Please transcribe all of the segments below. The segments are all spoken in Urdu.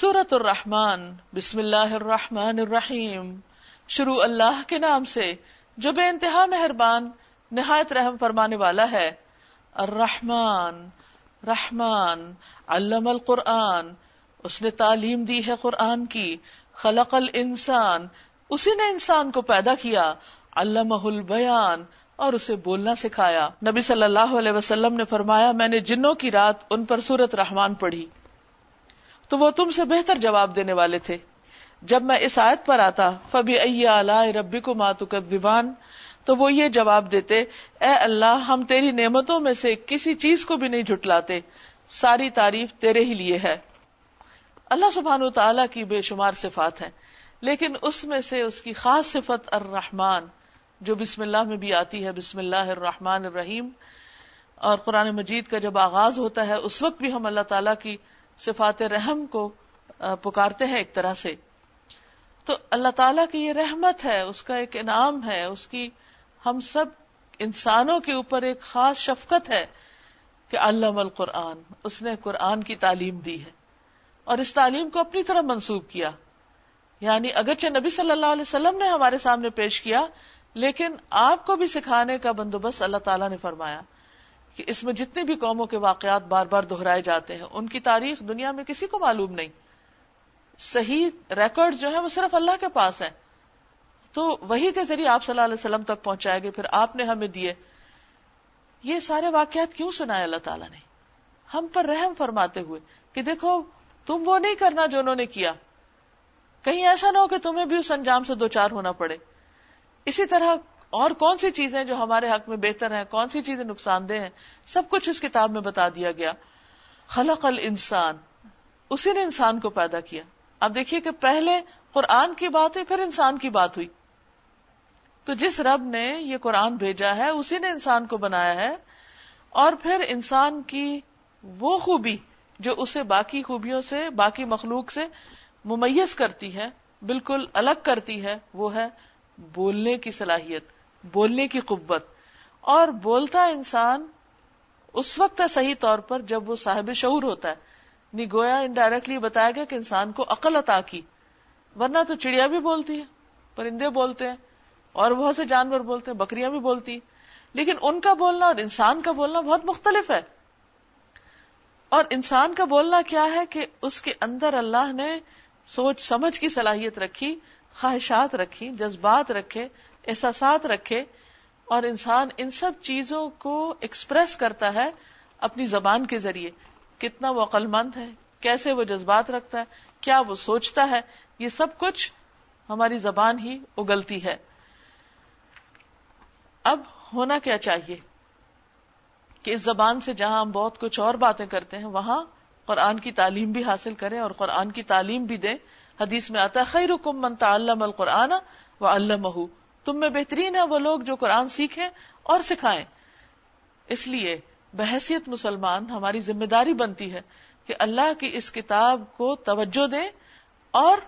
سورت الرحمن، بسم اللہ الرحمن الرحیم۔ شروع اللہ کے نام سے، جو بے انتہا مہربان، نہایت رحم فرمانے والا ہے۔ الرحمن، رحمان، علم القرآن۔ اس نے تعلیم دی ہے قرآن کی۔ خلق الانسان۔ اسی نے انسان کو پیدا کیا۔ علمہ البیان۔ اور اسے بولنا سکھایا۔ نبی صلی اللہ علیہ وسلم نے فرمایا، میں نے جنوں کی رات ان پر سورت رحمان پڑھی۔ تو وہ تم سے بہتر جواب دینے والے تھے۔ جب میں اس آیت پر آتا، فبی ربی کو ماتو دیوان تو وہ یہ جواب دیتے، اے اللہ، ہم تیری نعمتوں میں سے کسی چیز کو بھی نہیں جھٹلاتے، ساری تعریف تیرے ہی لیے ہے۔ اللہ سبحان تعالیٰ کی بے شمار صفات ہے لیکن اس میں سے اس کی خاص صفت الرحمان جو بسم اللہ میں بھی آتی ہے، بسم اللہ الرحمن الرحیم۔ اور قرآن مجید کا جب آغاز ہوتا ہے، اس وقت بھی ہم اللہ تعالیٰ کی صفات رحم کو پکارتے ہیں ایک طرح سے۔ تو اللہ تعالیٰ کی یہ رحمت ہے، اس کا ایک انعام ہے، اس کی ہم سب انسانوں کے اوپر ایک خاص شفقت ہے کہ علم القرآن، اس نے قرآن کی تعلیم دی ہے۔ اور اس تعلیم کو اپنی طرف منسوخ کیا۔ یعنی اگرچہ نبی صلی اللہ علیہ وسلم نے ہمارے سامنے پیش کیا، لیکن آپ کو بھی سکھانے کا بندوبست اللہ تعالیٰ نے فرمایا۔ کہ اس میں جتنی بھی قوموں کے واقعات بار بار دہرائے جاتے ہیں، ان کی تاریخ دنیا میں کسی کو معلوم نہیں۔ صحیح ریکارڈ جو ہے وہ صرف اللہ کے پاس ہے۔ تو وہی کے ذریعے آپ صلی اللہ علیہ وسلم تک پہنچائے گے پھر آپ نے ہمیں دیے۔ یہ سارے واقعات کیوں سنائے اللہ تعالیٰ نے؟ ہم پر رحم فرماتے ہوئے کہ دیکھو، تم وہ نہیں کرنا جو انہوں نے کیا۔ کہیں ایسا نہ ہو کہ تمہیں بھی اس انجام سے دو چار ہونا پڑے۔ اسی طرح اور کون سی چیزیں جو ہمارے حق میں بہتر ہیں؟ کون سی چیزیں نقصان دہ ہیں؟ سب کچھ اس کتاب میں بتا دیا گیا۔ خلق الانسان۔ اسی نے انسان کو پیدا کیا۔ اب دیکھیے کہ پہلے قرآن کی بات ہوئی، پھر انسان کی بات ہوئی۔ تو جس رب نے یہ قرآن بھیجا ہے، اسی نے انسان کو بنایا ہے۔ اور پھر انسان کی وہ خوبی جو اسے باقی خوبیوں سے، باقی مخلوق سے ممیز کرتی ہے، بالکل الگ کرتی ہے، وہ ہے بولنے کی صلاحیت۔ بولنے کی قوت۔ اور بولتا انسان اس وقت ہے صحیح طور پر جب وہ صاحب شعور ہوتا ہے۔ نی گویا انڈائریکٹلی بتایا گیا کہ انسان کو عقل عطا کی۔ ورنہ تو چڑیا بھی بولتی ہے، پرندے بولتے ہیں، اور بہت سے جانور بولتے ہیں، بکریاں بھی بولتی لیکن ان کا بولنا اور انسان کا بولنا بہت مختلف ہے۔ اور انسان کا بولنا کیا ہے کہ اس کے اندر اللہ نے سوچ سمجھ کی صلاحیت رکھی، خواہشات رکھی، جذبات رکھے احساسات رکھے اور انسان ان سب چیزوں کو ایکسپریس کرتا ہے اپنی زبان کے ذریعے۔ کتنا وہ عقل مند ہے، کیسے وہ جذبات رکھتا ہے، کیا وہ سوچتا ہے، یہ سب کچھ ہماری زبان ہی اگلتی ہے۔ اب ہونا کیا چاہیے؟ کہ اس زبان سے جہاں ہم بہت کچھ اور باتیں کرتے ہیں، وہاں قرآن کی تعلیم بھی حاصل کریں اور قرآن کی تعلیم بھی دیں۔ حدیث میں آتا ہے خیر من تعلم القرآن و علمہ۔ تم میں بہترین ہے وہ لوگ جو قرآن سیکھیں اور سکھائیں۔ اس لیے بحثیت مسلمان ہماری ذمہ داری بنتی ہے کہ اللہ کی اس کتاب کو توجہ دیں اور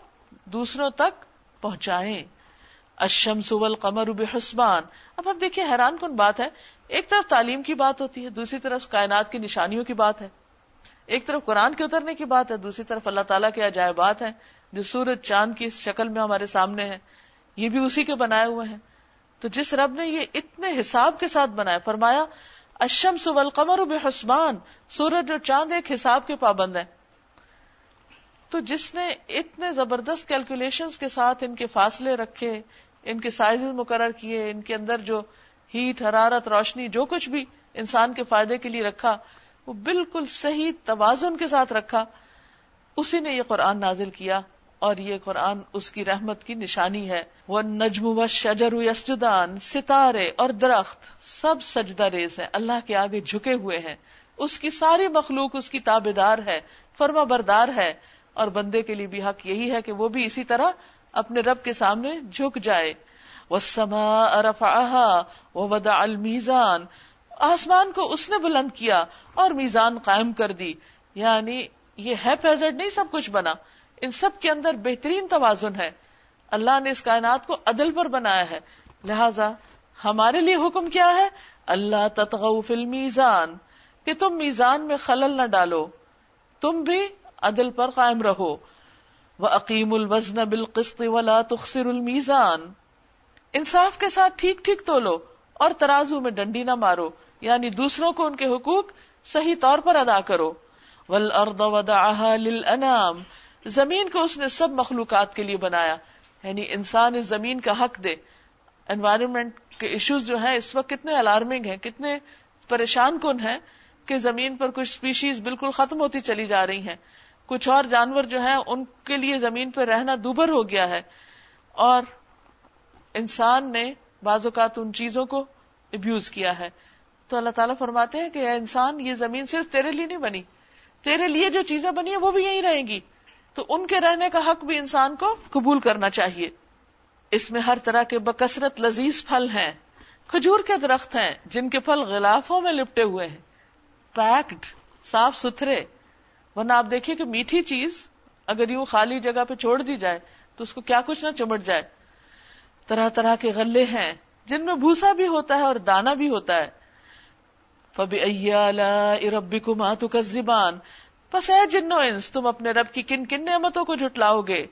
دوسروں تک پہنچائیں۔ اشمس والقمر بحسبان۔ اب ہم دیکھیے حیران کن بات ہے۔ ایک طرف تعلیم کی بات ہوتی ہے، دوسری طرف کائنات کی نشانیوں کی بات ہے۔ ایک طرف قرآن کے اترنے کی بات ہے، دوسری طرف اللہ تعالیٰ کے عجائبات ہیں جو سورج چاند کی شکل میں ہمارے سامنے ہے یہ بھی اسی کے بنائے ہوئے ہیں۔ تو جس رب نے یہ اتنے حساب کے ساتھ بنایا، فرمایا اشم سول قمر سورج اور چاند ایک حساب کے پابند ہیں۔ تو جس نے اتنے زبردست کیلکولیشن کے ساتھ ان کے فاصلے رکھے، ان کے سائز مقرر کیے، ان کے اندر جو ہیٹ حرارت، روشنی، جو کچھ بھی انسان کے فائدے کے لیے رکھا، وہ بالکل صحیح توازن کے ساتھ رکھا، اسی نے یہ قرآن نازل کیا۔ اور یہ قرآن اس کی رحمت کی نشانی ہے۔ وہ نجم و شجر یسجدان ستارے اور درخت سب سجدہ ریز ہے اللہ کے آگے جھکے ہوئے ہیں۔ اس کی ساری مخلوق اس کی تابے دار ہے، فرما بردار ہے۔ اور بندے کے لیے بھی حق یہی ہے کہ وہ بھی اسی طرح اپنے رب کے سامنے جھک جائے۔ وہ سما ارفا وہ ودا المیزان آسمان کو اس نے بلند کیا اور میزان قائم کر دی۔ یعنی یہ ہے پیزڈ نہیں سب کچھ بنا۔ ان سب کے اندر بہترین توازن ہے۔ اللہ نے اس کائنات کو عدل پر بنایا ہے۔ لہذا ہمارے لیے حکم کیا ہے؟ اللہ تتغو فی المیزان، کہ تم میزان میں خلل نہ ڈالو۔ تم بھی عدل پر قائم رہو۔ وہ عقیم الوزن بالقسط ولا تخسر المیزان انصاف کے ساتھ ٹھیک ٹھیک تولو اور ترازو میں ڈنڈی نہ مارو۔ یعنی دوسروں کو ان کے حقوق صحیح طور پر ادا کرو۔ والارض وضعها للانام زمین کو اس نے سب مخلوقات کے لیے بنایا۔ یعنی انسان اس زمین کا حق دے۔ انوائرمنٹ کے ایشوز جو ہیں، اس وقت کتنے الارمنگ ہیں، کتنے پریشان کن ہیں کہ زمین پر کچھ اسپیشیز بالکل ختم ہوتی چلی جا رہی ہیں۔ کچھ اور جانور جو ہیں، ان کے لیے زمین پہ رہنا دوبر ہو گیا ہے۔ اور انسان نے بعض اوقات ان چیزوں کو ابیوز کیا ہے۔ تو اللہ تعالیٰ فرماتے ہیں کہ انسان، یہ زمین صرف تیرے لیے نہیں بنی۔ تیرے لیے جو چیزیں بنی ہیں، وہ بھی یہی رہیں گی۔ تو ان کے رہنے کا حق بھی انسان کو قبول کرنا چاہیے۔ اس میں ہر طرح کے بکثرت لذیذ پھل ہیں، کھجور کے درخت ہیں، جن کے پھل غلافوں میں لپٹے ہوئے ہیں۔ پیکڈ، صاف ستھرے۔ ورنہ آپ دیکھیے کہ میٹھی چیز اگر یوں خالی جگہ پہ چھوڑ دی جائے تو اس کو کیا کچھ نہ چمٹ جائے۔ طرح طرح کے غلے ہیں، جن میں بھوسا بھی ہوتا ہے اور دانا بھی ہوتا ہے۔ فبی اربی کو ماتو کا زبان بس ہے جنو انس، تم اپنے رب کی کن کن نعمتوں کو جھٹلاؤ گے۔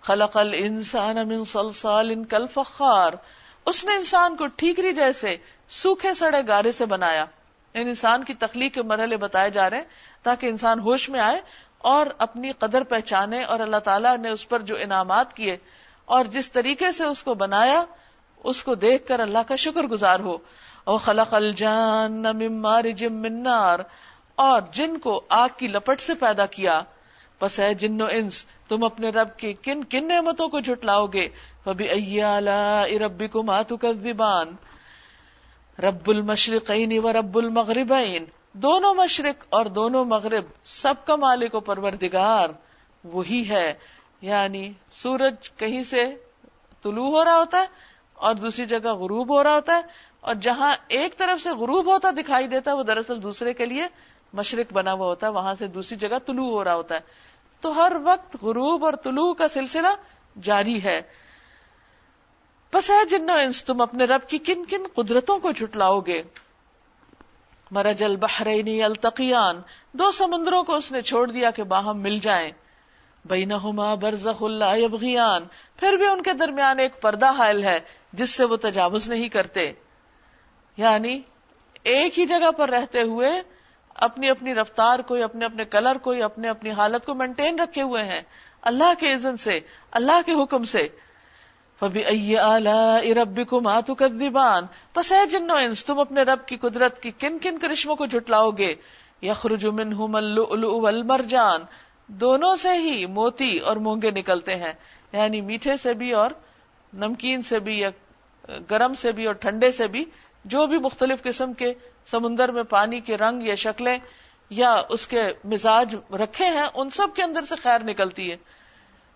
خلق الانسان من صلصال کل فخار اس نے انسان کو ٹھیکری جیسے سوکھے سڑے گارے سے بنایا۔ ان انسان کی تخلیق کے مرحلے بتائے جا رہے ہیں تاکہ انسان ہوش میں آئے اور اپنی قدر پہچانے اور اللہ تعالیٰ نے اس پر جو انعامات کیے اور جس طریقے سے اس کو بنایا، اس کو دیکھ کر اللہ کا شکر گزار ہو۔ او خلق الجان مارج من نار۔ اور جن کو آگ کی لپٹ سے پیدا کیا۔ بس ہے جن و انس، تم اپنے رب کی کن کن نعمتوں کو جھٹلاؤ گے؟ فبی ربی کو ماتو کذبان رب المشرقین و رب المغربین۔ دونوں مشرق اور دونوں مغرب، سب کا مالک و پروردگار۔ وہی ہے یعنی سورج کہیں سے طلوع ہو رہا ہوتا ہے اور دوسری جگہ غروب ہو رہا ہوتا ہے، اور جہاں ایک طرف سے غروب ہوتا دکھائی دیتا ہے، وہ دراصل دوسرے کے لیے مشرق بنا ہوا ہوتا ہے، وہاں سے دوسری جگہ طلوع ہو رہا ہوتا ہے۔ تو ہر وقت غروب اور طلوع کا سلسلہ جاری ہے۔ بس ہے جنو انس، تم اپنے رب کی کن کن قدرتوں کو جھٹلاؤ گے؟ مرجل بحرینی التقیان دو سمندروں کو اس نے چھوڑ دیا کہ باہم مل جائیں۔ بینہما برزخ اللہ یبغیان، پھر بھی ان کے درمیان ایک پردہ حائل ہے جس سے وہ تجاوز نہیں کرتے۔ یعنی ایک ہی جگہ پر رہتے ہوئے اپنی اپنی رفتار کوئی، اپنے اپنے کلر کوئی، اپنے اپنی حالت کو مینٹین رکھے ہوئے ہیں۔ اللہ کے عزن سے، اللہ کے حکم سے۔ فبی ربی کو ماتو کدیبان پس ہے جنو انس، تم اپنے رب کی قدرت کی کن کن کرشموں کو جھٹلاؤ گے۔ یخرج منہم اللؤلؤ والمرجان۔ دونوں سے ہی موتی اور مونگے نکلتے ہیں۔ یعنی میٹھے سے بھی اور نمکین سے بھی یا گرم سے بھی اور ٹھنڈے سے بھی۔ جو بھی مختلف قسم کے سمندر میں پانی کے رنگ یا شکلیں یا اس کے مزاج رکھے ہیں، ان سب کے اندر سے خیر نکلتی ہے۔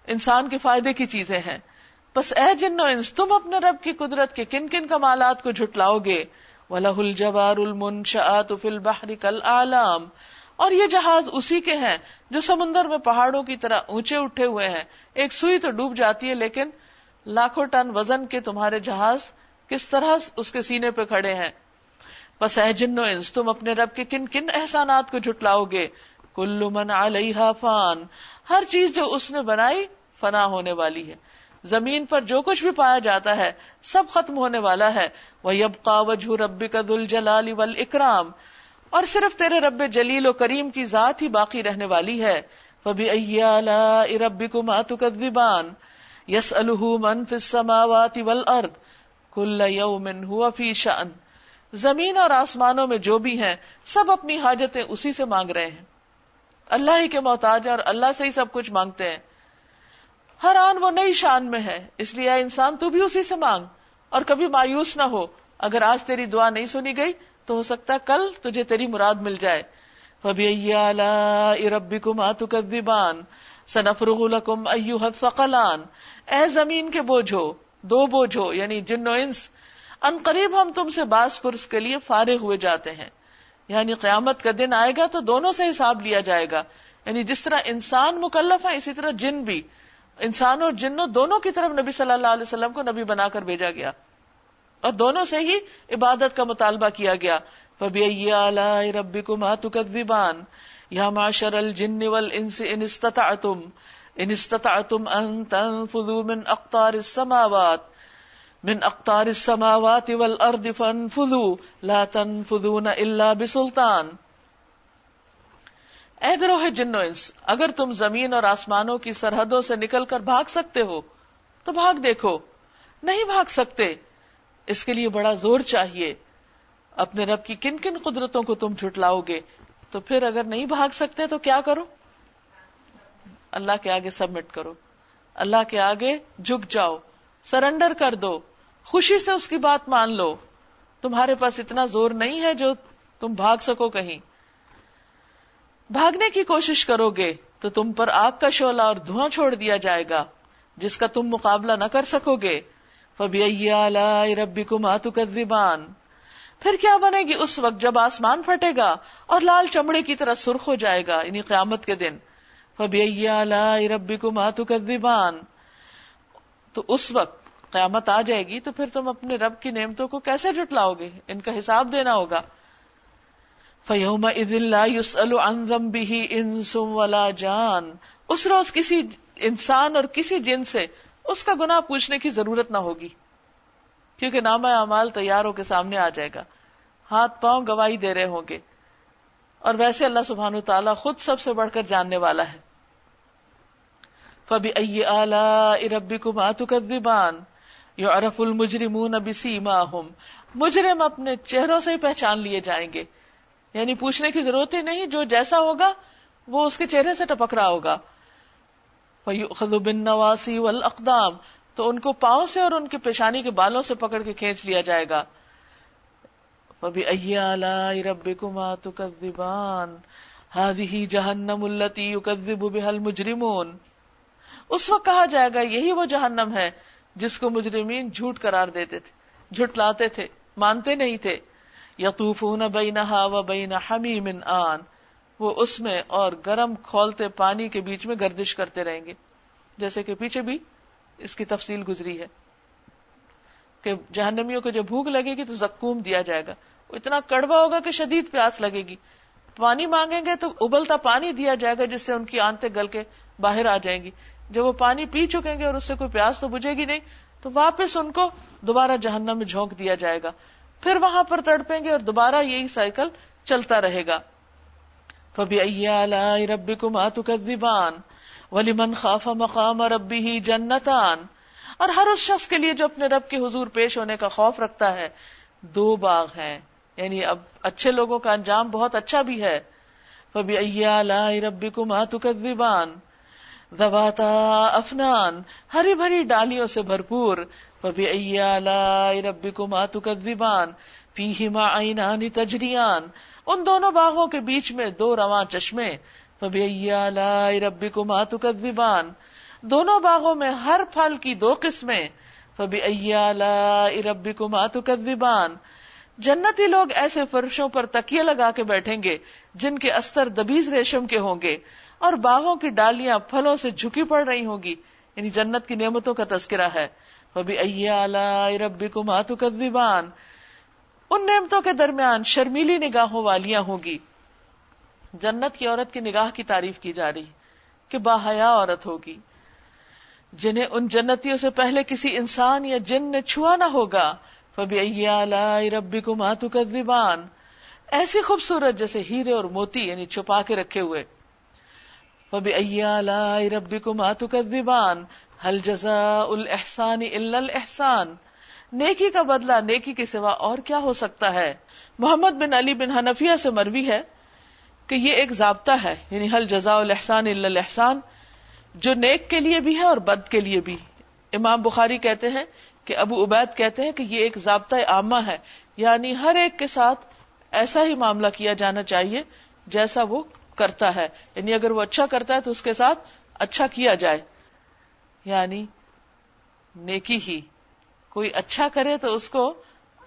انسان کے فائدے کی چیزیں ہیں۔ بس اے جنو انس، تم اپنے رب کی قدرت کے کن کن کمالات کو جھٹلاؤ گے۔ وَلَهُ الْجَوَارُ الْمُنْشَآتُ فِي الْبَحْرِ كَالْآلَامِ۔ اور یہ جہاز اسی کے ہیں جو سمندر میں پہاڑوں کی طرح اونچے اٹھے ہوئے ہیں۔ ایک سوئی تو ڈوب جاتی ہے، لیکن لاکھوں ٹن وزن کے تمہارے جہاز کس طرح اس کے سینے پہ کھڑے ہیں؟ بس اے جنو انس، تم اپنے رب کے کن کن احسانات کو جھٹلاؤ گے؟ کلو من علیہ فان۔ ہر چیز جو اس نے بنائی فنا ہونے والی ہے۔ زمین پر جو کچھ بھی پایا جاتا ہے، سب ختم ہونے والا ہے۔ وہ یب کا وجہ ربی کا دل جلال اکرام اور صرف تیرے رب جلیل و کریم کی ذات ہی باقی رہنے والی ہے۔ وبی ربی کو ماتو کدیبان یس من فی السماوات والارض کل یوم ہوا فی شان زمین اور آسمانوں میں جو بھی ہیں، سب اپنی حاجتیں اسی سے مانگ رہے ہیں۔ اللہ ہی کے محتاج اور اللہ سے ہی سب کچھ مانگتے ہیں۔ ہر آن وہ نئی شان میں ہے، اس لیے انسان تو بھی اسی سے مانگ۔ اور کبھی مایوس نہ ہو، اگر آج تیری دعا نہیں سنی گئی، تو ہو سکتا کل تجھے تیری مراد مل جائے۔ ربی کم آتو کدیبان سنفرغ لکم ایوہ الثقلان۔ اے زمین کے بوجھو دو بوجھو یعنی جن و انس۔ ان قریب ہم تم سے باس پرس کے لیے فارغ ہوئے جاتے ہیں۔ یعنی قیامت کا دن آئے گا تو دونوں سے حساب لیا جائے گا۔ یعنی جس طرح انسان مکلف ہے، اسی طرح جن بھی۔ انسان اور جنوں دونوں کی طرف نبی صلی اللہ علیہ وسلم کو نبی بنا کر بھیجا گیا۔ اور دونوں سے ہی عبادت کا مطالبہ کیا گیا۔ ربی کو ماتو یا معشر الجن والانس ان استطعتم؟ ان استطعتم ان تنفذوا من اقطار السماوات، من اقطار السماوات والارض فانفذوا، لا تنفذون الا بسلطان. اے گروہ جنو انس، اگر تم زمین اور آسمانوں کی سرحدوں سے نکل کر بھاگ سکتے ہو، تو بھاگ دیکھو۔ نہیں بھاگ سکتے، اس کے لیے بڑا زور چاہیے۔ اپنے رب کی کن کن قدرتوں کو تم جھٹلاؤ گے، تو پھر اگر نہیں بھاگ سکتے تو کیا کرو؟ اللہ کے آگے سبمٹ کرو۔ اللہ کے آگے جھک جاؤ۔ سرنڈر کر دو۔ خوشی سے اس کی بات مان لو۔ تمہارے پاس اتنا زور نہیں ہے جو تم بھاگ سکو کہیں۔ بھاگنے کی کوشش کرو گے تو تم پر آگ کا شعلہ اور دھواں چھوڑ دیا جائے گا، جس کا تم مقابلہ نہ کر سکو گے۔ ربی کو ماتو پھر کیا بنے گی اس وقت جب آسمان پھٹے گا اور لال چمڑے کی طرح سرخ ہو جائے گا؟ یعنی قیامت کے دن۔ فبی ربی کو ماتو تو اس وقت قیامت آ جائے گی تو پھر تم اپنے رب کی نعمتوں کو کیسے جٹلاؤ گے؟ ان کا حساب دینا ہوگا۔ فیوم انسم ولا جان۔ اس روز کسی انسان اور کسی جن سے اس کا گناہ پوچھنے کی ضرورت نہ ہوگی۔ کیونکہ نام اعمال تیاروں کے سامنے آ جائے گا۔ ہاتھ پاؤں گواہی دے رہے ہوں گے۔ اور ویسے اللہ سبحان تعالیٰ خود سب سے بڑھ کر جاننے والا ہے۔ فبی اربی کو ماتو کدان یو ارف المجرمون بسیماہم مجرم اپنے چہروں سے ہی پہچان لیے جائیں گے۔ یعنی پوچھنے کی ضرورت ہی نہیں، جو جیسا ہوگا، وہ اس کے چہرے سے ٹپک رہا ہوگا۔ بن نواسی والاقدام تو ان کو پاؤں سے اور ان کی پیشانی کے بالوں سے پکڑ کے کھینچ لیا جائے گا۔ ربکما تکذبان هذه جہنم التي يكذب بها المجرمون اس وقت کہا جائے گا، یہی وہ جہنم ہے جس کو مجرمین جھوٹ قرار دیتے تھے جھوٹ لاتے تھے، مانتے نہیں تھے۔ یتوفون بینہا و بین حمیم آن۔ وہ اس میں اور گرم کھولتے پانی کے بیچ میں گردش کرتے رہیں گے۔ جیسے کہ پیچھے بھی اس کی تفصیل گزری ہے کہ جہنمیوں کو جب بھوک لگے گی تو زکوم دیا جائے گا۔ وہ اتنا کڑوا ہوگا کہ شدید پیاس لگے گی۔ پانی مانگیں گے تو ابلتا پانی دیا جائے گا جس سے ان کی آنتے گل کے باہر آ جائیں گی۔ جب وہ پانی پی چکیں گے اور اس سے کوئی پیاس تو بجے گی نہیں، تو واپس ان کو دوبارہ جہنم میں جھونک دیا جائے گا۔ پھر وہاں پر تڑپیں گے اور دوبارہ یہی سائیکل چلتا رہے گا۔ ربی کو ولی من خاف مقام ربی ہی جنتان اور ہر اس شخص کے لیے جو اپنے رب کے حضور پیش ہونے کا خوف رکھتا ہے۔ دو باغ ہیں یعنی اب اچھے لوگوں کا انجام بہت اچھا بھی ہے۔ ربی کو ماتو زباتا افنان، ہری بھری ڈالیوں سے بھرپور۔ ربی کو ماتو کدیبان پی ہما تجریان ان دونوں باغوں کے بیچ میں دو رواں چشمے۔ ربی کو ماتو کدیبان دونوں باغوں میں ہر پھل کی دو قسمیں۔ فبی ربی کو ماتو کدیبان جنتی لوگ ایسے فرشوں پر تکیے لگا کے بیٹھیں گے، جن کے استر دبیز ریشم کے ہوں گے۔ اور باغوں کی ڈالیاں پھلوں سے جھکی پڑ رہی ہوں گی یعنی جنت کی نعمتوں کا تذکرہ ہے۔ ربی کو ماتو ان نعمتوں کے درمیان شرمیلی نگاہوں والیاں ہوگی۔ جنت کی عورت کی نگاہ کی تعریف کی جا رہی کہ باحیا عورت ہوگی۔ جنہیں ان جنتیوں سے پہلے کسی انسان یا جن نے چھوا نہ ہوگا۔ فبی ربی کو ماتو کدیبان ایسی خوبصورت جیسے ہیرے اور موتی یعنی چھپا کے رکھے ہوئے۔ ربی حل جزا الحسان الحسان نیکی کا بدلہ نیکی کے سوا اور کیا ہو سکتا ہے؟ محمد بن علی بن حنفیہ سے مروی ہے کہ یہ ایک ضابطہ ہے یعنی حل جزا الحسان الحسان جو نیک کے لیے بھی ہے اور بد کے لیے بھی۔ امام بخاری کہتے ہیں کہ ابو عبید کہتے ہیں کہ یہ ایک ضابطہ عامہ ہے یعنی ہر ایک کے ساتھ ایسا ہی معاملہ کیا جانا چاہیے جیسا وہ کرتا ہے یعنی اگر وہ اچھا کرتا ہے تو اس کے ساتھ اچھا کیا جائے۔ یعنی نیکی ہی۔ کوئی اچھا کرے تو اس کو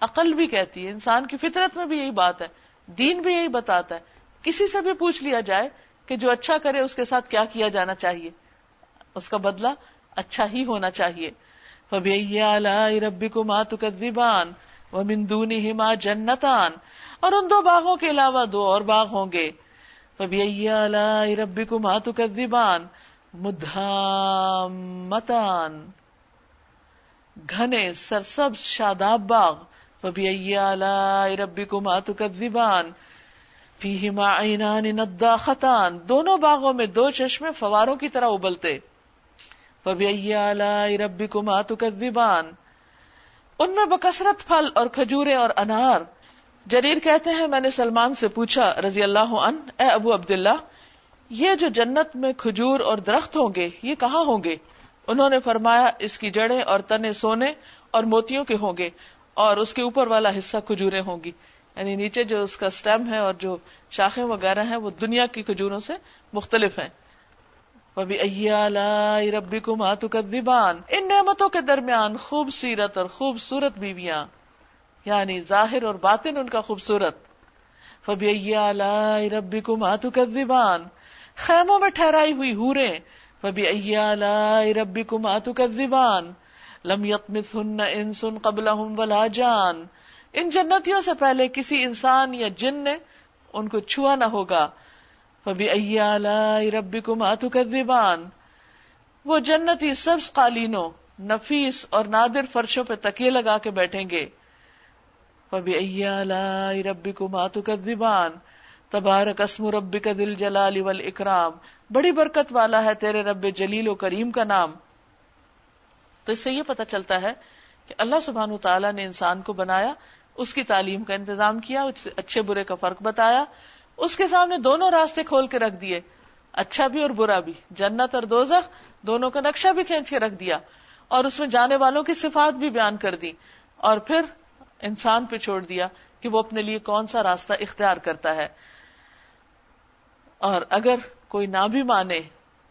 عقل بھی کہتی ہے۔ انسان کی فطرت میں بھی یہی بات ہے۔ دین بھی یہی بتاتا ہے۔ کسی سے بھی پوچھ لیا جائے کہ جو اچھا کرے اس کے ساتھ کیا کیا جانا چاہیے۔ اس کا بدلہ اچھا ہی ہونا چاہیے۔ ربی کو ماتو مندونی جنتان۔ اور ان دو باغوں کے علاوہ دو اور باغ ہوں گے۔ ربی کو ماتو کدیبان مدھامتان گھنے سرسب شاداب باغ فبی ربی کو ماتو کدیبان فیہما عینان نداختان دونوں باغوں میں دو چشمے فواروں کی طرح ابلتے فبی ربی کو ماتو کدیبان ان میں بکثرت پھل اور کھجورے اور انار جریر کہتے ہیں، میں نے سلمان سے پوچھا رضی اللہ عنہ، اے ابو عبداللہ، یہ جو جنت میں کھجور اور درخت ہوں گے، یہ کہاں ہوں گے؟ انہوں نے فرمایا، اس کی جڑیں اور تنے سونے اور موتیوں کے ہوں گے، اور اس کے اوپر والا حصہ کھجورے ہوں گی۔ یعنی نیچے جو اس کا سٹیم ہے اور جو شاخیں وغیرہ ہیں، وہ دنیا کی کھجوروں سے مختلف ہیں۔ ربی کو ماتو ان نعمتوں کے درمیان خوب سیرت اور خوبصورت بیویاں۔ یعنی ظاہر اور باطن ان کا خوبصورت۔ فبی ربی کو ماتو کدیبان خیموں میں ٹھہرائی ہوئی ہورے فبی ربی کو ماتو کدیبان لم یتمت ہن ان سن قبل ولا جان۔ ان جنتیوں سے پہلے کسی انسان یا جن نے ان کو چھوا نہ ہوگا۔ فبی ربی کو ماتو کدیبان وہ جنتی سبز قالینوں، نفیس اور نادر فرشوں پہ تکیے لگا کے بیٹھیں گے۔ ربی کو ماتو کدیبان تبارک اسم ربی کا دل جلال اکرام بڑی برکت والا ہے تیرے رب جلیل و کریم کا نام تو اس سے یہ پتا چلتا ہے کہ اللہ سبحان تعالیٰ نے انسان کو بنایا، اس کی تعلیم کا انتظام کیا اچھے برے کا فرق بتایا، اس کے سامنے دونوں راستے کھول کے رکھ دیے اچھا بھی اور برا بھی، جنت اور دوزخ، دونوں کا نقشہ بھی کھینچ کے رکھ دیا، اور اس میں جانے والوں کی صفات بھی بیان کر دی اور پھر انسان پہ چھوڑ دیا کہ وہ اپنے لیے کون سا راستہ اختیار کرتا ہے۔ اور اگر کوئی نہ بھی مانے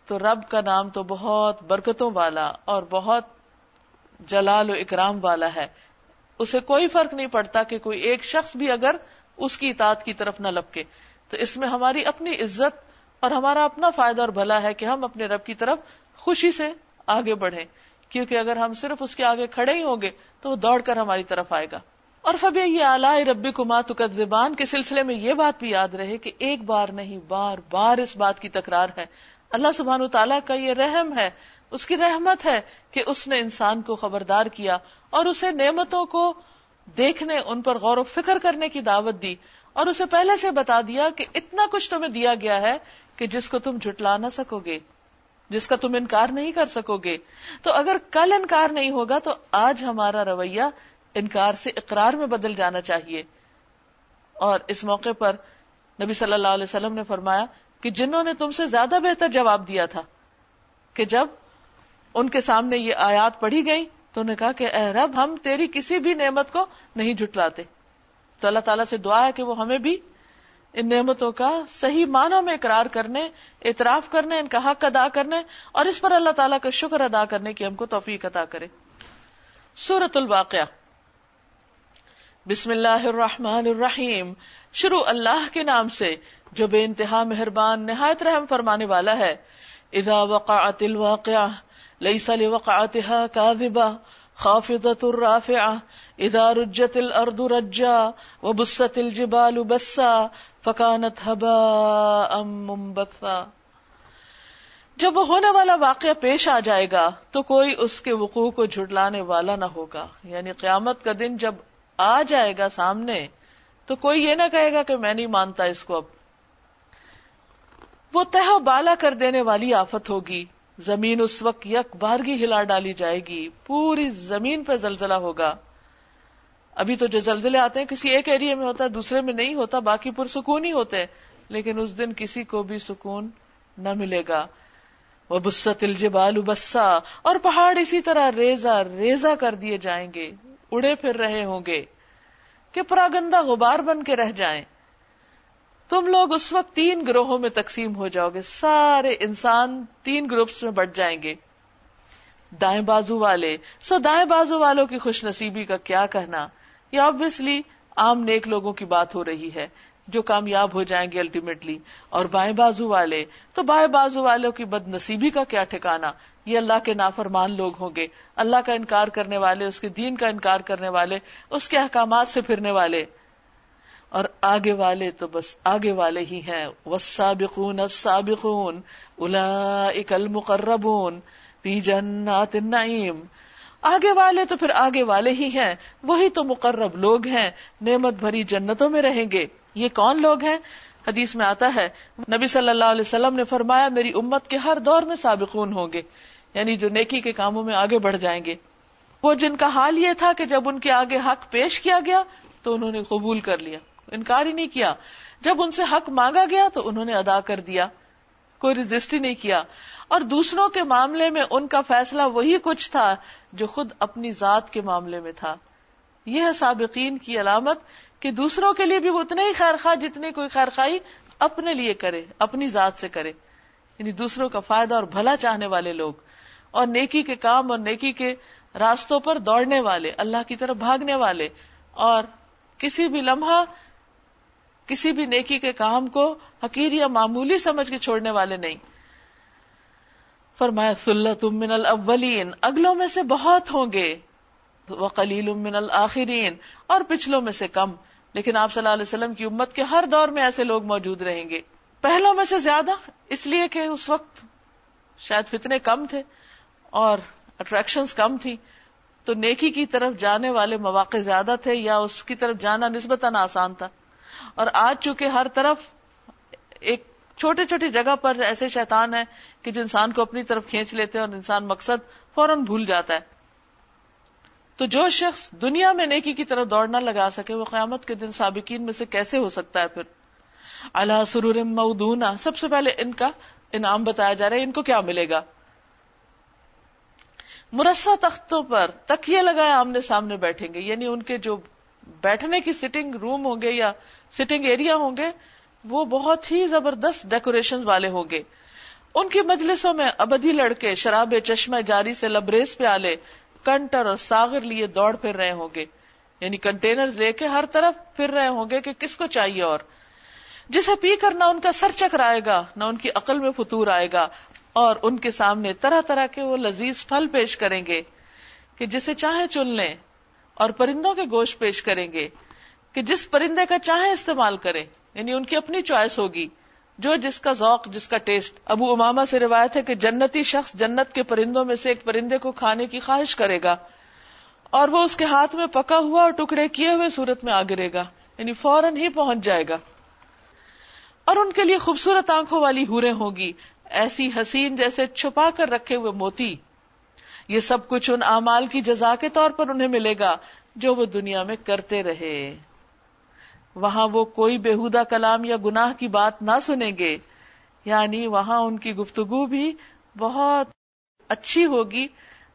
تو رب کا نام تو بہت برکتوں والا اور بہت جلال و اکرام والا ہے۔ اسے کوئی فرق نہیں پڑتا کہ کوئی ایک شخص بھی اگر اس کی اطاعت کی طرف نہ لپکے۔ تو اس میں ہماری اپنی عزت اور ہمارا اپنا فائدہ اور بھلا ہے کہ ہم اپنے رب کی طرف خوشی سے آگے بڑھیں۔ کیونکہ اگر ہم صرف اس کے آگے کھڑے ہی ہوں گے تو وہ دوڑ کر ہماری طرف آئے گا۔ اور فبی یہ اعلی ربی کو ماتکت زبان کے سلسلے میں یہ بات بھی یاد رہے کہ ایک بار نہیں، بار بار اس بات کی تکرار ہے۔ اللہ سبحان تعالیٰ کا یہ رحم ہے، اس کی رحمت ہے کہ اس نے انسان کو خبردار کیا اور اسے نعمتوں کو دیکھنے، ان پر غور و فکر کرنے کی دعوت دی۔ اور اسے پہلے سے بتا دیا کہ اتنا کچھ تمہیں دیا گیا ہے کہ جس کو تم جھٹلا نہ سکو گے جس کا تم انکار نہیں کر سکو گے تو اگر کل انکار نہیں ہوگا تو آج ہمارا رویہ انکار سے اقرار میں بدل جانا چاہیے۔ اور اس موقع پر نبی صلی اللہ علیہ وسلم نے فرمایا کہ جنہوں نے تم سے زیادہ بہتر جواب دیا تھا کہ جب ان کے سامنے یہ آیات پڑھی گئی تو انہوں نے کہا کہ اے رب، ہم تیری کسی بھی نعمت کو نہیں جھٹلاتے۔ تو اللہ تعالیٰ سے دعا ہے کہ وہ ہمیں بھی ان نعمتوں کا صحیح معنوں میں اقرار کرنے، اعتراف کرنے، ان کا حق ادا کرنے اور اس پر اللہ تعالیٰ کا شکر ادا کرنے کی ہم کو توفیق عطا کرے۔ سورت الواقعہ۔ بسم اللہ الرحمن الرحیم۔ شروع اللہ کے نام سے، جو بے انتہا مہربان، نہایت رحم فرمانے والا ہے۔ اذا وقعت الواقعہ، لیس لوقعتها كاذبة خافضة الرافعة اذا رجت الارض رجا وبست الجبال بسا فكانت هباء منبثا۔ جب وہ ہونے والا واقعہ پیش آ جائے گا، تو کوئی اس کے وقوع کو جھٹلانے والا نہ ہوگا۔ یعنی قیامت کا دن جب آ جائے گا سامنے تو کوئی یہ نہ کہے گا کہ میں نہیں مانتا اس کو اب۔ وہ تہ بالا کر دینے والی آفت ہوگی۔ زمین اس وقت یک بارگی ہلا ڈالی جائے گی۔ پوری زمین پہ زلزلہ ہوگا۔ ابھی تو جو زلزلے آتے ہیں کسی ایک ایریا میں ہوتا ہے، دوسرے میں نہیں ہوتا، باقی پرسکون ہی ہوتے لیکن اس دن کسی کو بھی سکون نہ ملے گا۔ وہ بست الجبال بسا، اور پہاڑ اسی طرح ریزا ریزا کر دیے جائیں گے، اڑے پھر رہے ہوں گے، کہ پراگندہ غبار بن کے رہ جائیں۔ تم لوگ اس وقت تین گروہوں میں تقسیم ہو جاؤ گے، سارے انسان تین گروپس میں بٹ جائیں گے۔ دائیں بازو والے، سو دائیں بازو والوں کی خوش نصیبی کا کیا کہنا؟ یہ آبویسلی عام نیک لوگوں کی بات ہو رہی ہے۔ جو کامیاب ہو جائیں گے الٹیمیٹلی اور بائیں بازو والے، تو بائیں بازو والوں کی بد نصیبی کا کیا ٹھکانا یہ اللہ کے نافرمان لوگ ہوں گے، اللہ کا انکار کرنے والے، اس کے دین کا انکار کرنے والے، اس کے احکامات سے پھرنے والے۔ اور آگے والے تو بس آگے والے ہی ہیں۔ والسابقون السابقون اولئک المقربون فی جنات النعیم آگے والے تو پھر آگے والے ہی ہیں۔ وہی تو مقرب لوگ ہیں۔ نعمت بھری جنتوں میں رہیں گے۔ یہ کون لوگ ہیں؟ حدیث میں آتا ہے، نبی صلی اللہ علیہ وسلم نے فرمایا، میری امت کے ہر دور میں سابقون ہوں گے یعنی جو نیکی کے کاموں میں آگے بڑھ جائیں گے۔ وہ جن کا حال یہ تھا کہ جب ان کے آگے حق پیش کیا گیا، تو انہوں نے قبول کر لیا، انکار ہی نہیں کیا۔ جب ان سے حق مانگا گیا، تو انہوں نے ادا کر دیا، کوئی رجسٹ ہی نہیں کیا۔ اور دوسروں کے معاملے میں ان کا فیصلہ وہی کچھ تھا جو خود اپنی ذات کے معاملے میں تھا۔ یہ ہے سابقین کی علامت کہ دوسروں کے لیے بھی وہ اتنے ہی خیر خواہ جتنی کوئی خیر خواہی اپنے لیے کرے، اپنی ذات سے کرے۔ یعنی دوسروں کا فائدہ اور بھلا چاہنے والے لوگ۔ اور نیکی کے کام اور نیکی کے راستوں پر دوڑنے والے، اللہ کی طرف بھاگنے والے۔ اور کسی بھی لمحہ کسی بھی نیکی کے کام کو حقیر یا معمولی سمجھ کے چھوڑنے والے نہیں۔ فرمایا سلت من الاولین۔ اگلوں میں سے بہت ہوں گے۔ وقلیل من الاخرین۔ اور پچھلوں میں سے کم۔ لیکن آپ صلی اللہ علیہ وسلم کی امت کے ہر دور میں ایسے لوگ موجود رہیں گے۔ پہلوں میں سے زیادہ، اس لیے کہ اس وقت شاید فتنے کم تھے اور اٹریکشن کم تھی تو نیکی کی طرف جانے والے مواقع زیادہ تھے یا اس کی طرف جانا نسبتاً آسان تھا۔ اور آج چونکہ ہر طرف ایک چھوٹی چھوٹی جگہ پر ایسے شیطان ہیں کہ جو انسان کو اپنی طرف کھینچ لیتے ہیں اور انسان مقصد فوراً بھول جاتا ہے۔ تو جو شخص دنیا میں نیکی کی طرف دوڑ نہ لگا سکے، وہ قیامت کے دن سابقین میں سے کیسے ہو سکتا ہے پھر؟ اللہ سرور مودونا سب سے پہلے ان کا انعام بتایا جا رہا ہے، ان کو کیا ملے گا؟ مرسا تختوں پر تکیے لگائے آمنے سامنے بیٹھیں گے۔ یعنی ان کے جو بیٹھنے کی سٹنگ روم ہوں گے یا سٹنگ ایریا ہوں گے، وہ بہت ہی زبردست ڈیکوریشن والے ہوں گے۔ ان کی مجلسوں میں ابدی لڑکے شراب چشمہ جاری سے لبریز پہ آلے کنٹر اور ساگر لیے دوڑ پھر رہے ہوں گے۔ یعنی کنٹینر لے کے ہر طرف پھر رہے ہوں گے کہ کس کو چاہیے اور۔ جسے پی کر نہ ان کا سر چکر آئے گا، نہ ان کی عقل میں فطور آئے گا۔ اور ان کے سامنے طرح طرح کے وہ لذیذ پھل پیش کریں گے کہ جسے چاہے چن لیں اور پرندوں کے گوشت پیش کریں گے کہ جس پرندے کا چاہے استعمال کرے یعنی ان کی اپنی چوائس ہوگی۔ جو جس کا ذوق، جس کا ٹیسٹ۔ ابو اماما سے روایت ہے کہ جنتی شخص جنت کے پرندوں میں سے ایک پرندے کو کھانے کی خواہش کرے گا اور وہ اس کے ہاتھ میں پکا ہوا اور ٹکڑے کیے ہوئے صورت میں آ گرے گا یعنی فوراً ہی پہنچ جائے گا۔ اور ان کے لیے خوبصورت آنکھوں والی ہورے ہوگی، ایسی حسین جیسے چھپا کر رکھے ہوئے موتی۔ یہ سب کچھ ان اعمال کی جزا کے طور پر انہیں ملے گا جو وہ دنیا میں کرتے رہے۔ وہاں وہ کوئی بےحدہ کلام یا گناہ کی بات نہ سنیں گے۔ یعنی وہاں ان کی گفتگو بھی بہت اچھی ہوگی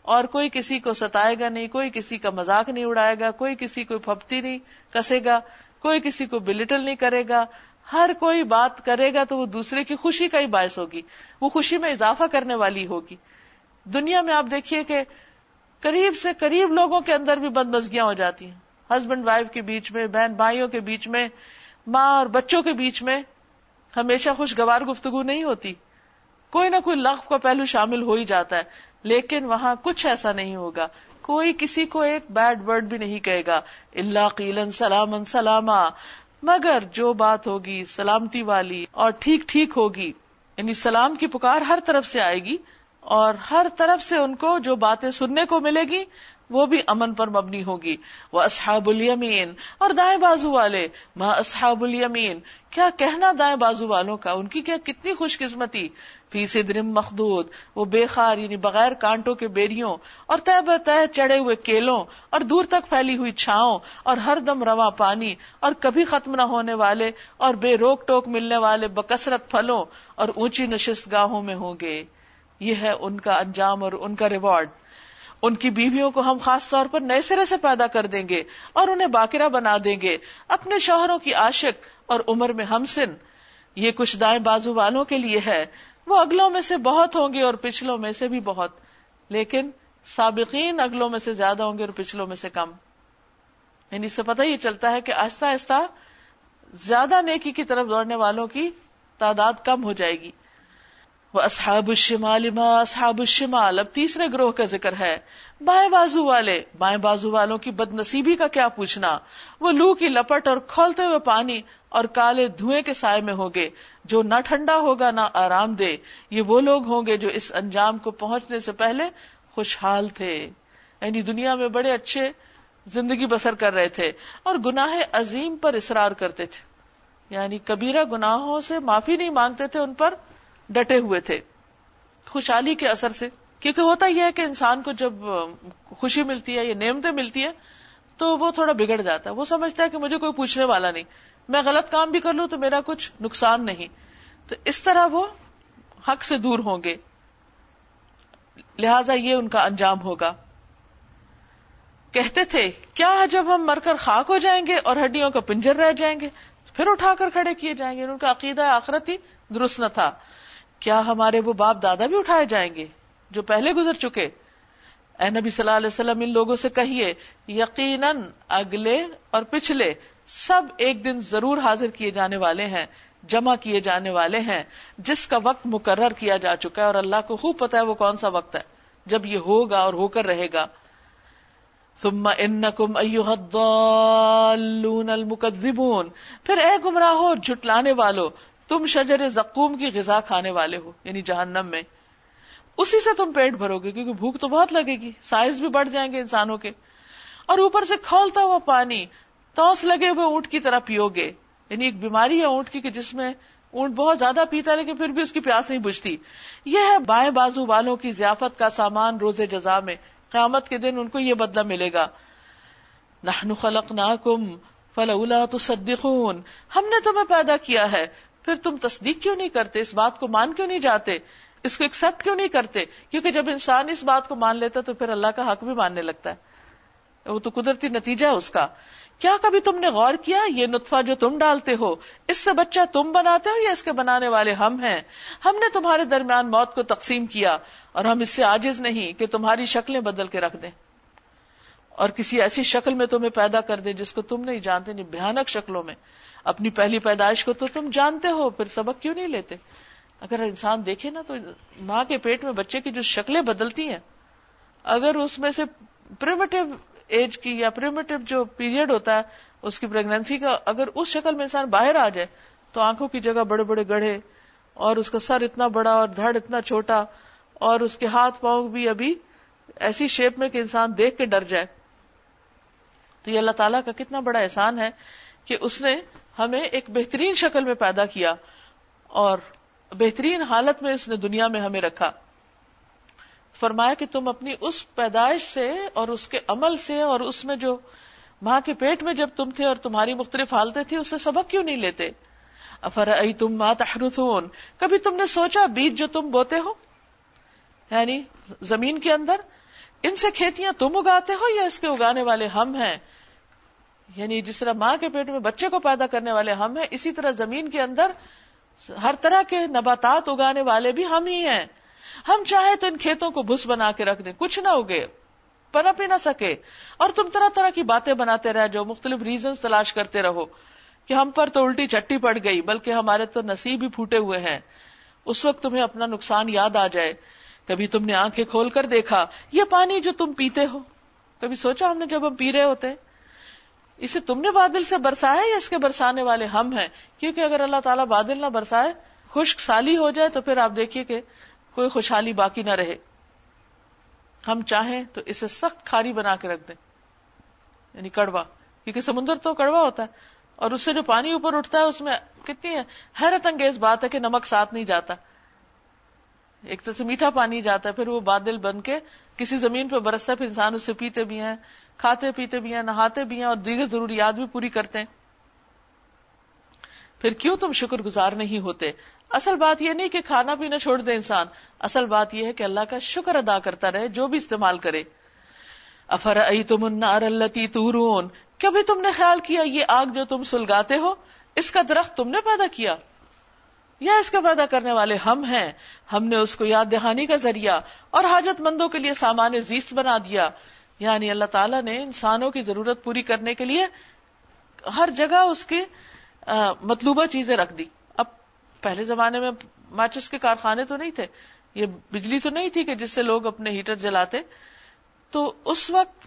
اور کوئی کسی کو ستائے گا نہیں، کوئی کسی کا مذاق نہیں اڑائے گا، کوئی کسی کو پھپتی نہیں کسے گا، کوئی کسی کو بلٹل نہیں کرے گا۔ ہر کوئی بات کرے گا تو وہ دوسرے کی خوشی کا ہی باعث ہوگی، وہ خوشی میں اضافہ کرنے والی ہوگی۔ دنیا میں آپ دیکھیے کہ قریب سے قریب لوگوں کے اندر بھی بد مزگیاں ہو جاتی ہیں۔ ہسبینڈ وائف کے بیچ میں، بہن بھائیوں کے بیچ میں، ماں اور بچوں کے بیچ میں ہمیشہ خوشگوار گفتگو نہیں ہوتی۔ کوئی نہ کوئی لغ کا پہلو شامل ہو ہی جاتا ہے، لیکن وہاں کچھ ایسا نہیں ہوگا۔ کوئی کسی کو ایک بیڈ ورڈ بھی نہیں کہے گا اللہ قیلن سلام سلاما۔ مگر جو بات ہوگی، سلامتی والی اور ٹھیک ٹھیک ہوگی یعنی سلام کی پکار ہر طرف سے آئے گی اور ہر طرف سے ان کو جو باتیں سننے کو ملے گی وہ بھی امن پر مبنی ہوگی۔ وہ اصحاب الیمین اور دائیں بازو والے۔ ماں اصحاب الیمین۔ کیا کہنا دائیں بازو والوں کا؟ ان کی کیا کتنی خوش قسمتی فی صدرم مخدود۔ وہ بے خار یعنی بغیر کانٹوں کے بیریوں اور تہ بہ چڑھے ہوئے کیلوں اور دور تک پھیلی ہوئی چھاؤں اور ہر دم رواں پانی اور کبھی ختم نہ ہونے والے اور بے روک ٹوک ملنے والے بکثرت پھلوں اور اونچی نشست گاہوں میں ہوں گے۔ یہ ہے ان کا انجام اور ان کا ریوارڈ۔ ان کی بیویوں کو ہم خاص طور پر نئے سرے سے پیدا کر دیں گے اور انہیں باقرہ بنا دیں گے۔ اپنے شوہروں کی عاشق اور عمر میں ہم سن۔ یہ کچھ دائیں بازو والوں کے لیے ہے۔ وہ اگلوں میں سے بہت ہوں گے اور پچھلوں میں سے بھی بہت۔ لیکن سابقین اگلوں میں سے زیادہ ہوں گے اور پچھلوں میں سے کم۔ یعنی اس سے پتہ یہ چلتا ہے کہ آہستہ آہستہ زیادہ نیکی کی طرف دوڑنے والوں کی تعداد کم ہو جائے گی۔ وہ اسحاب الشمال ما اصحاب الشمال۔ اب تیسرے گروہ کا ذکر ہے۔ بائیں بازو والے۔ بائیں بازو والوں کی بد نصیبی کا کیا پوچھنا؟ وہ لو کی لپٹ اور کھولتے ہوئے پانی اور کالے دھوئے کے سائے میں ہوگے جو نہ ٹھنڈا ہوگا نہ آرام دے۔ یہ وہ لوگ ہوں گے جو اس انجام کو پہنچنے سے پہلے خوشحال تھے۔ یعنی دنیا میں بڑے اچھے زندگی بسر کر رہے تھے اور گناہ عظیم پر اصرار کرتے تھے۔ یعنی کبیرہ گناہوں سے معافی نہیں مانگتے تھے ان پر۔ ڈٹے ہوئے تھے خوشحالی کے اثر سے کیونکہ ہوتا یہ ہے کہ انسان کو جب خوشی ملتی ہے یا نعمتیں ملتی ہے تو وہ تھوڑا بگڑ جاتا ہے۔ وہ سمجھتا ہے کہ مجھے کوئی پوچھنے والا نہیں۔ میں غلط کام بھی کر لوں تو میرا کچھ نقصان نہیں۔ تو اس طرح وہ حق سے دور ہوں گے۔ لہذا یہ ان کا انجام ہوگا۔ کہتے تھے، کیا جب ہم مر کر خاک ہو جائیں گے اور ہڈیوں کا پنجر رہ جائیں گے؟ پھر اٹھا کر کھڑے کیے جائیں گے۔ ان کا عقیدہ آخرت ہی درست نہ تھا۔ کیا ہمارے وہ باپ دادا بھی اٹھائے جائیں گے جو پہلے گزر چکے؟ اے نبی صلی اللہ علیہ وسلم، ان لوگوں سے کہیے، یقیناً اگلے اور پچھلے سب ایک دن ضرور حاضر کیے جانے والے ہیں، جمع کیے جانے والے ہیں، جس کا وقت مقرر کیا جا چکا ہے اور اللہ کو خوب پتا ہے وہ کون سا وقت ہے، جب یہ ہوگا اور ہو کر رہے گا۔ ثم انکم ایوہ الضالون المکذبون۔ پھر اے گمراہو اور جھٹلانے والو تم شجر زقوم کی غذا کھانے والے ہو یعنی جہنم میں۔ اسی سے تم پیٹ بھرو گے، کیونکہ بھوک تو بہت لگے گی۔ سائز بھی بڑھ جائیں گے انسانوں کے۔ اور اوپر سے کھولتا ہوا پانی توس لگے ہوئے اونٹ کی طرح پیو گے۔ یعنی ایک بیماری ہے اونٹ کی، کہ جس میں اونٹ بہت زیادہ پیتا لیکن پھر بھی اس کی پیاس نہیں بجھتی۔ یہ ہے بائیں بازو والوں کی ضیافت کا سامان روزے جزا میں۔ قیامت کے دن ان کو یہ بدلہ ملے گا۔ نحن خلقناکم فلولا تصدقون۔ ہم نے تمہیں پیدا کیا ہے۔ پھر تم تصدیق کیوں نہیں کرتے؟ اس بات کو مان کیوں نہیں جاتے؟ اس کو ایکسپٹ کیوں نہیں کرتے؟ کیونکہ جب انسان اس بات کو مان لیتا تو پھر اللہ کا حق بھی ماننے لگتا ہے۔ وہ تو قدرتی نتیجہ ہے اس کا۔ کیا کبھی تم نے غور کیا؟ یہ نطفہ جو تم ڈالتے ہو، اس سے بچہ تم بناتے ہو یا اس کے بنانے والے ہم ہیں؟ ہم نے تمہارے درمیان موت کو تقسیم کیا اور ہم اس سے آجز نہیں کہ تمہاری شکلیں بدل کے رکھ دیں۔ اور کسی ایسی شکل میں تمہیں پیدا کر دیں جس کو تم نہیں جانتے نہیں بھیانک شکلوں میں۔ اپنی پہلی پیدائش کو تو تم جانتے ہو، پھر سبق کیوں نہیں لیتے؟ اگر انسان دیکھے نا تو ماں کے پیٹ میں بچے کی جو شکلیں بدلتی ہیں، اگر اس میں سے پریمیٹو ایج کی یا پریمیٹو جو پیریڈ ہوتا ہے، اس کی پریگنینسی کا اگر اس شکل میں انسان باہر آ جائے، تو آنکھوں کی جگہ بڑے بڑے گڑھے، اور اس کا سر اتنا بڑا اور دھڑ اتنا چھوٹا، اور اس کے ہاتھ پاؤں بھی ابھی ایسی شیپ میں کہ انسان دیکھ کے ڈر جائے۔ تو یہ اللہ تعالیٰ کا کتنا بڑا احسان ہے کہ اس نے ہمیں ایک بہترین شکل میں پیدا کیا اور بہترین حالت میں اس نے دنیا میں ہمیں رکھا۔ فرمایا کہ تم اپنی اس پیدائش سے اور اس کے عمل سے اور اس میں جو ماں کے پیٹ میں جب تم تھے اور تمہاری مختلف حالتیں تھی اس سے سبق کیوں نہیں لیتے؟ افر تم ماں تحرثون؟ کبھی تم نے سوچا بیج جو تم بوتے ہو؟ یعنی زمین کے اندر ان سے کھیتیاں تم اگاتے ہو یا اس کے اگانے والے ہم ہیں؟ یعنی جس طرح ماں کے پیٹ میں بچے کو پیدا کرنے والے ہم ہیں، اسی طرح زمین کے اندر ہر طرح کے نباتات اگانے والے بھی ہم ہی ہیں۔ ہم چاہے تو ان کھیتوں کو بھس بنا کے رکھ دیں، کچھ نہ اگے، پنپ ہی نہ سکے۔ اور تم طرح طرح کی باتیں بناتے رہ جو مختلف ریزن تلاش کرتے رہو کہ ہم پر تو الٹی چٹی پڑ گئی، بلکہ ہمارے تو نصیب ہی پھوٹے ہوئے ہیں۔ اس وقت تمہیں اپنا نقصان یاد آ جائے۔ کبھی تم نے آنکھیں کھول کر دیکھا، یہ پانی جو تم پیتے ہو۔ کبھی سوچا ہم نے جب ہم پی رہے ہوتے؟ اسے تم نے بادل سے برسایا یا اس کے برسانے والے ہم ہیں؟ کیونکہ اگر اللہ تعالیٰ بادل نہ برسائے، خشک سالی ہو جائے تو پھر آپ دیکھیے کہ کوئی خوشحالی باقی نہ رہے۔ ہم چاہیں تو اسے سخت کھاری بنا کے رکھ دیں۔ یعنی کڑوا۔ کیونکہ سمندر تو کڑوا ہوتا ہے۔ اور اس سے جو پانی اوپر اٹھتا ہے، اس میں کتنی ہے، حیرت انگیز بات ہے کہ نمک ساتھ نہیں جاتا۔ ایک تو سے میٹھا پانی جاتا ہے، پھر وہ بادل بن کے کسی زمین پہ برستا ہے، پھر انسان اس سے پیتے بھی ہیں۔ کھاتے پیتے بھی ہیں، نہاتے بھی ہیں اور دیگر ضروریات بھی پوری کرتے ہیں۔ پھر کیوں تم شکر گزار نہیں ہوتے؟ اصل بات یہ نہیں کہ کھانا پینا چھوڑ دے انسان۔ اصل بات یہ ہے کہ اللہ کا شکر ادا کرتا رہے، جو بھی استعمال کرے۔ افر تم التی تورون؟ کبھی تم نے خیال کیا یہ آگ جو تم سلگاتے ہو؟ اس کا درخت تم نے پیدا کیا۔ یا اس کا پیدا کرنے والے ہم ہیں۔ ہم نے اس کو یاد دہانی کا ذریعہ اور حاجت مندوں کے لیے سامان زیست بنا دیا۔ یعنی اللہ تعالیٰ نے انسانوں کی ضرورت پوری کرنے کے لیے ہر جگہ اس کی مطلوبہ چیزیں رکھ دی۔ اب پہلے زمانے میں ماچس کے کارخانے تو نہیں تھے، یہ بجلی تو نہیں تھی کہ جس سے لوگ اپنے ہیٹر جلاتے۔ تو اس وقت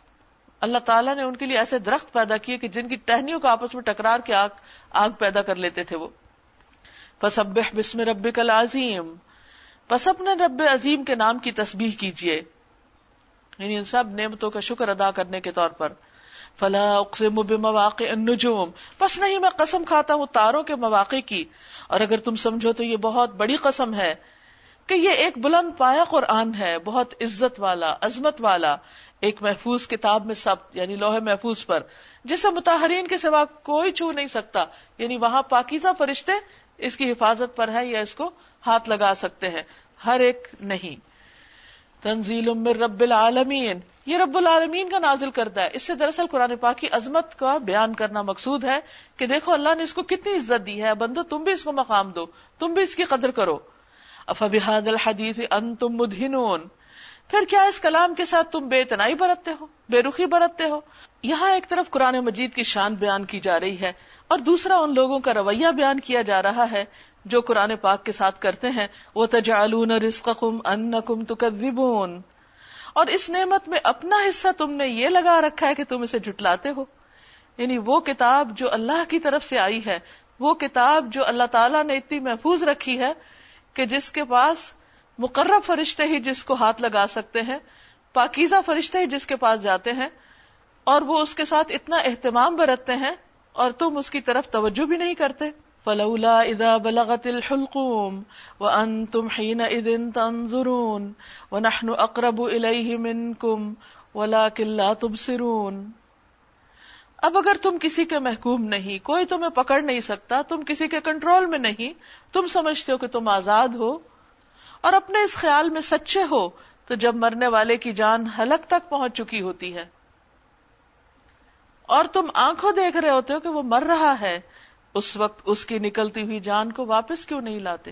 اللہ تعالیٰ نے ان کے لیے ایسے درخت پیدا کیے کہ جن کی ٹہنیوں کو آپس میں ٹکرار کے آگ آگ پیدا کر لیتے تھے وہ۔ فسبح بسم رب کل عظیم بس اپنے رب عظیم کے نام کی تسبیح کیجیے یعنی ان سب نعمتوں کا شکر ادا کرنے کے طور پر۔ فلا اقسم بمواقع النجوم۔ بس نہیں، میں قسم کھاتا ہوں تاروں کے مواقع کی۔ اور اگر تم سمجھو تو یہ بہت بڑی قسم ہے کہ یہ ایک بلند پایا قرآن ہے، بہت عزت والا، عظمت والا، ایک محفوظ کتاب میں سب یعنی لوہے محفوظ پر، جسے متحرین کے سوا کوئی چھو نہیں سکتا۔ یعنی وہاں پاکیزہ فرشتے اس کی حفاظت پر ہے یا اس کو ہاتھ لگا سکتے ہیں۔ ہر ایک نہیں۔ تنزیل من رب العالمین۔ یہ رب العالمین کا نازل کرتا ہے۔ اس سے دراصل قرآن پاک کی عظمت کا بیان کرنا مقصود ہے کہ دیکھو اللہ نے اس کو کتنی عزت دی ہے۔ بندو، تم بھی اس کو مقام دو، تم بھی اس کی قدر کرو۔ افبہاد الحدیث انتم مدہنون۔ پھر کیا اس کلام کے ساتھ تم بے تنائی برتتے ہو، بے رخی برتتے ہو؟ یہاں ایک طرف قرآن مجید کی شان بیان کی جا رہی ہے اور دوسرا ان لوگوں کا رویہ بیان کیا جا رہا ہے جو قرآن پاک کے ساتھ کرتے ہیں وہ تجعلون رزقکم انکم تکذبون اور اس نعمت میں اپنا حصہ تم نے یہ لگا رکھا ہے کہ تم اسے جھٹلاتے ہو۔ یعنی وہ کتاب جو اللہ کی طرف سے آئی ہے، وہ کتاب جو اللہ تعالیٰ نے اتنی محفوظ رکھی ہے کہ جس کے پاس مقرر فرشتے ہی جس کو ہاتھ لگا سکتے ہیں، پاکیزہ فرشتے ہی جس کے پاس جاتے ہیں، اور وہ اس کے ساتھ اتنا اہتمام برتتے ہیں اور تم اس کی طرف توجہ بھی نہیں کرتے۔ فلولا اذا بلغت الحلقوم وانتم حينئذ تنظرون ونحن اقرب اليه منكم ولكن لا تبصرون۔ اب اگر تم کسی کے محکوم نہیں، کوئی تمہیں پکڑ نہیں سکتا، تم کسی کے کنٹرول میں نہیں، تم سمجھتے ہو کہ تم آزاد ہو اور اپنے اس خیال میں سچے ہو، تو جب مرنے والے کی جان حلق تک پہنچ چکی ہوتی ہے۔ اور تم آنکھوں دیکھ رہے ہوتے ہو کہ وہ مر رہا ہے اس وقت اس کی نکلتی ہوئی جان کو واپس کیوں نہیں لاتے؟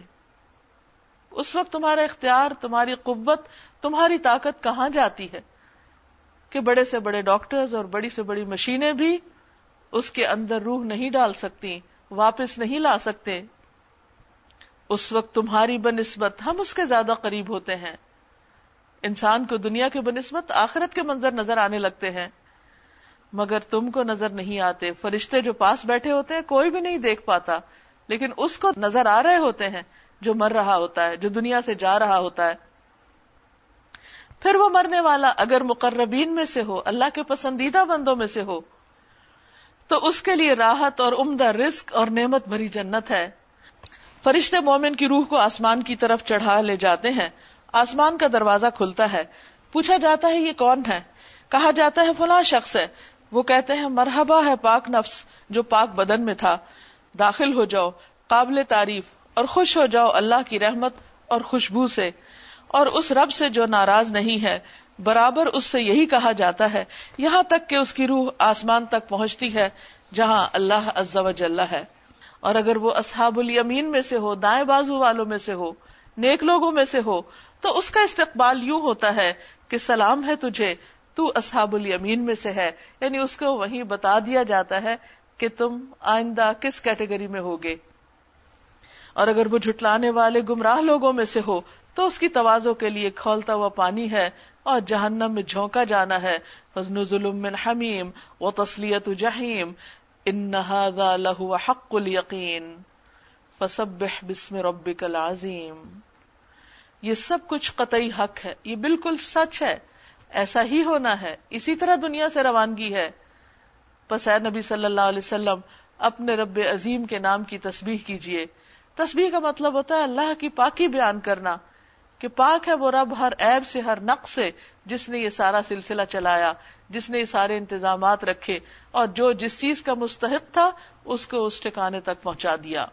اس وقت تمہارا اختیار، تمہاری قوت، تمہاری طاقت کہاں جاتی ہے؟ کہ بڑے سے بڑے ڈاکٹرز اور بڑی سے بڑی مشینیں بھی اس کے اندر روح نہیں ڈال سکتی، واپس نہیں لا سکتے۔ اس وقت تمہاری بنسبت ہم اس کے زیادہ قریب ہوتے ہیں۔ انسان کو دنیا کے بنسبت آخرت کے منظر نظر آنے لگتے ہیں۔ مگر تم کو نظر نہیں آتے۔ فرشتے جو پاس بیٹھے ہوتے ہیں، کوئی بھی نہیں دیکھ پاتا۔ لیکن اس کو نظر آ رہے ہوتے ہیں جو مر رہا ہوتا ہے، جو دنیا سے جا رہا ہوتا ہے۔ پھر وہ مرنے والا اگر مقربین میں سے ہو، اللہ کے پسندیدہ بندوں میں سے ہو، تو اس کے لیے راحت اور عمدہ رزق اور نعمت بھری جنت ہے۔ فرشتے مومن کی روح کو آسمان کی طرف چڑھا لے جاتے ہیں۔ آسمان کا دروازہ کھلتا ہے۔ پوچھا جاتا ہے، یہ کون ہے؟ کہا جاتا ہے، فلاں شخص ہے۔ وہ کہتے ہیں، مرحبا ہے پاک نفس جو پاک بدن میں تھا۔ داخل ہو جاؤ، قابل تعریف، اور خوش ہو جاؤ اللہ کی رحمت اور خوشبو سے۔ اور اس رب سے جو ناراض نہیں ہے، برابر اس سے یہی کہا جاتا ہے، یہاں تک کہ اس کی روح آسمان تک پہنچتی ہے، جہاں اللہ عز و جل ہے۔ اور اگر وہ اصحاب الیمین میں سے ہو، دائیں بازو والوں میں سے ہو، نیک لوگوں میں سے ہو، تو اس کا استقبال یوں ہوتا ہے کہ سلام ہے تجھے تو اصحاب الیمین میں سے ہے۔ یعنی اس کو وہیں بتا دیا جاتا ہے کہ تم آئندہ کس کیٹیگری میں ہوگے۔ اور اگر وہ جھٹلانے والے گمراہ لوگوں میں سے ہو، تو اس کی توازوں کے لیے کھولتا ہوا پانی ہے اور جہنم میں جھونکا جانا ہے۔ فضن ظلم من حمیم و تسلیت جہیم ان لہو حق الیقین فسبح بسم ربک العظیم یہ سب کچھ قطعی حق ہے۔ یہ بالکل سچ ہے۔ ایسا ہی ہونا ہے۔ اسی طرح دنیا سے روانگی ہے۔ بس اے نبی صلی اللہ علیہ وسلم، اپنے رب عظیم کے نام کی تسبیح کیجیے تسبیح کا مطلب ہوتا ہے اللہ کی پاکی بیان کرنا۔ کہ پاک ہے وہ رب ہر عیب سے، ہر نقص سے، جس نے یہ سارا سلسلہ چلایا، جس نے یہ سارے انتظامات رکھے اور جو جس چیز کا مستحق تھا، اس کو اس ٹھکانے تک پہنچا دیا۔